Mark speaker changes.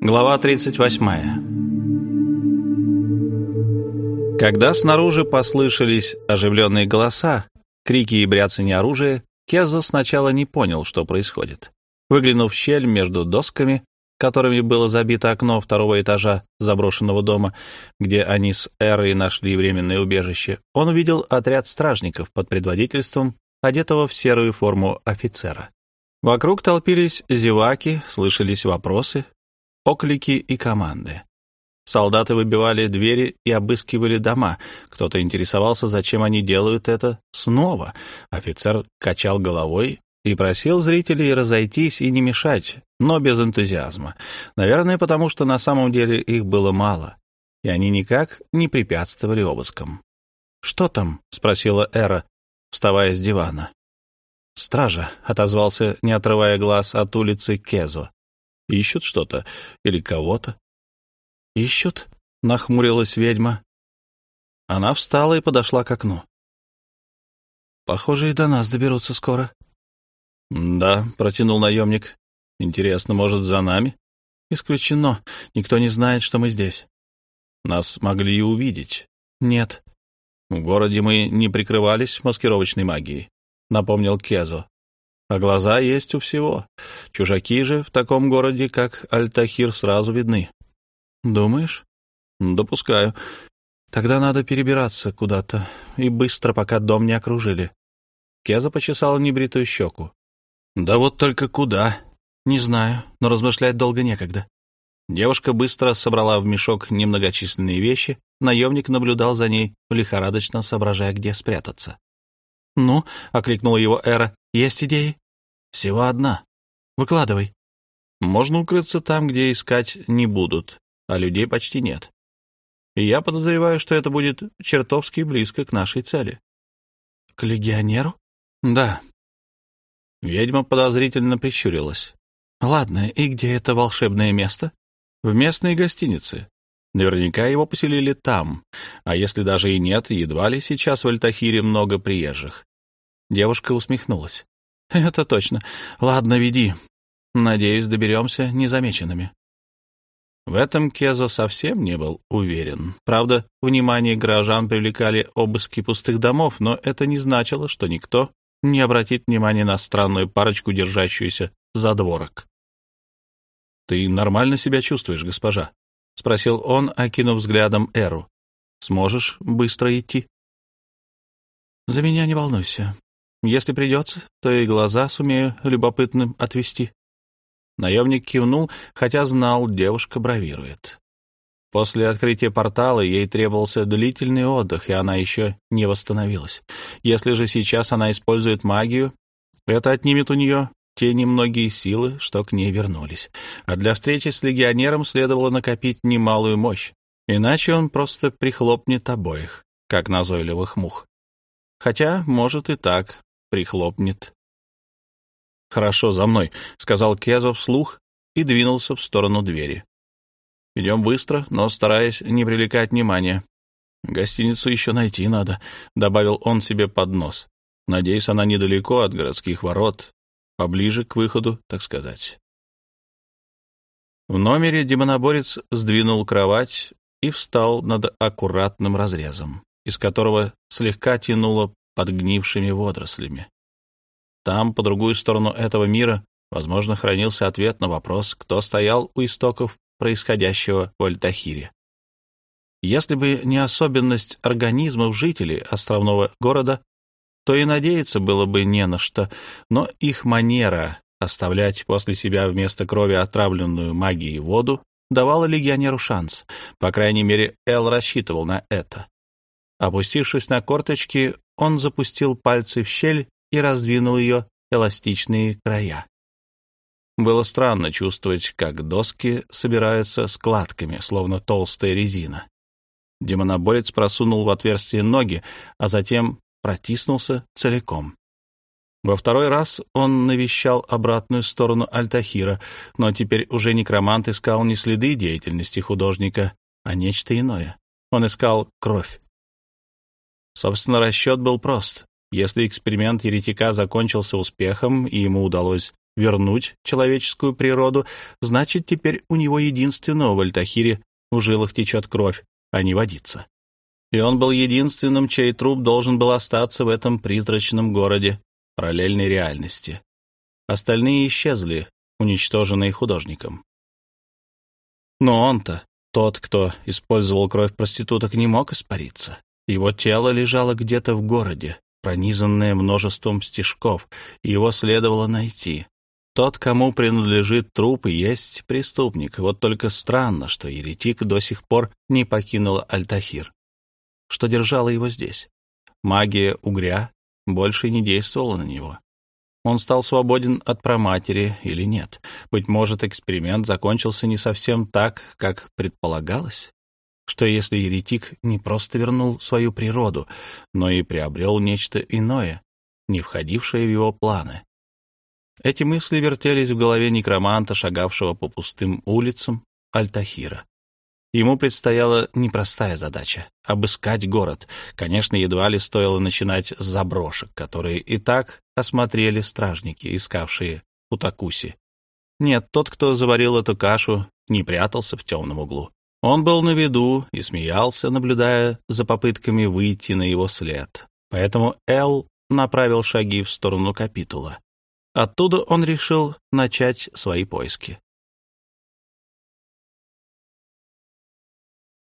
Speaker 1: Глава 38 Когда снаружи послышались оживленные голоса, крики и бряцание оружия, Кезо сначала не понял, что происходит. Выглянув в щель между досками, которыми было забито окно второго этажа заброшенного дома, где они с Эрой нашли временное убежище, он увидел отряд стражников под предводительством одетого в серую форму офицера. Вокруг толпились зеваки, слышались вопросы, оклики и команды. Солдаты выбивали двери и обыскивали дома. Кто-то интересовался, зачем они делают это снова. Офицер качал головой и просил зрителей разойтись и не мешать, но без энтузиазма. Наверное, потому что на самом деле их было мало, и они никак не препятствовали обыскам. «Что там?» — спросила Эра, вставая с дивана. «Стража», — отозвался, не отрывая глаз от улицы Кезо. Ищут что-то или кого-то? Ищут? Нахмурилась ведьма. Она встала и подошла к окну. Похоже, и до нас доберутся скоро. Да, протянул наемник. Интересно, может, за нами? Исключено. Никто не знает, что мы здесь. Нас могли и увидеть. Нет. В городе мы не прикрывались маскировочной магией, напомнил Кезо. А глаза есть у всего. Чужаки же в таком городе, как Альтахир, сразу видны. Думаешь? Допускаю. Тогда надо перебираться куда-то. И быстро, пока дом не окружили. Кеза почесала небритую щеку. Да вот только куда? Не знаю, но размышлять долго некогда. Девушка быстро собрала в мешок немногочисленные вещи. Наемник наблюдал за ней, лихорадочно соображая, где спрятаться. «Ну», — окликнула его Эра, — «есть идеи?» «Всего одна. Выкладывай». «Можно укрыться там, где искать не будут, а людей почти нет. И я подозреваю, что это будет чертовски близко к нашей цели». «К легионеру?» «Да». Ведьма подозрительно прищурилась. «Ладно, и где это волшебное место?» «В местной гостинице. Наверняка его поселили там, а если даже и нет, едва ли сейчас в Альтахире много приезжих. Девушка усмехнулась. «Это точно. Ладно, веди. Надеюсь, доберемся незамеченными». В этом Кезо совсем не был уверен. Правда, внимание горожан привлекали обыски пустых домов, но это не значило, что никто не обратит внимания на странную парочку, держащуюся за дворок. «Ты нормально себя чувствуешь, госпожа?» — спросил он, окинув взглядом Эру. «Сможешь быстро идти?» «За меня не волнуйся. Если придется, то и глаза сумею любопытным отвести. Наемник кивнул, хотя знал, девушка бравирует. После открытия портала ей требовался длительный отдых, и она еще не восстановилась. Если же сейчас она использует магию, это отнимет у нее те немногие силы, что к ней вернулись. А для встречи с легионером следовало накопить немалую мощь, иначе он просто прихлопнет обоих, как назойливых мух. Хотя, может и так, прихлопнет. «Хорошо, за мной», — сказал Кезо вслух и двинулся в сторону двери. «Идем быстро, но стараясь не привлекать внимания. Гостиницу еще найти надо», — добавил он себе под нос. «Надеюсь, она недалеко от городских ворот, поближе к выходу, так сказать». В номере демоноборец сдвинул кровать и встал над аккуратным разрезом, из которого слегка тянуло подгнившими водорослями. Там, по другую сторону этого мира, возможно, хранился ответ на вопрос, кто стоял у истоков происходящего в Альтахире. Если бы не особенность организмов жителей островного города, то и надеяться было бы не на что, но их манера оставлять после себя вместо крови отравленную магией воду давала легионеру шанс. По крайней мере, Эл рассчитывал на это. Опустившись на корточки, он запустил пальцы в щель и раздвинул ее эластичные края. Было странно чувствовать, как доски собираются складками, словно толстая резина. Демоноборец просунул в отверстие ноги, а затем протиснулся целиком. Во второй раз он навещал обратную сторону Альтахира, но теперь уже некромант искал не следы деятельности художника, а нечто иное. Он искал кровь. Собственно, расчет был прост. Если эксперимент еретика закончился успехом, и ему удалось вернуть человеческую природу, значит, теперь у него единственного в Альтахире в жилах течет кровь, а не водится. И он был единственным, чей труп должен был остаться в этом призрачном городе параллельной реальности. Остальные исчезли, уничтоженные художником. Но он-то, тот, кто использовал кровь проституток, не мог испариться. Его тело лежало где-то в городе, пронизанное множеством стежков, и его следовало найти. Тот, кому принадлежит труп, и есть преступник. Вот только странно, что еретик до сих пор не покинул Альтахир. Что держало его здесь? Магия угря больше не действовала на него. Он стал свободен от проматери или нет? Быть может, эксперимент закончился не совсем так, как предполагалось? Что если еретик не просто вернул свою природу, но и приобрел нечто иное, не входившее в его планы? Эти мысли вертелись в голове некроманта, шагавшего по пустым улицам Альтахира. Ему предстояла непростая задача — обыскать город. Конечно, едва ли стоило начинать с заброшек, которые и так осмотрели стражники, искавшие Утакуси. Нет, тот, кто заварил эту кашу, не прятался в темном углу. Он был на виду и смеялся, наблюдая за попытками выйти на его след. Поэтому Эл направил шаги в сторону капитула. Оттуда он решил начать свои поиски.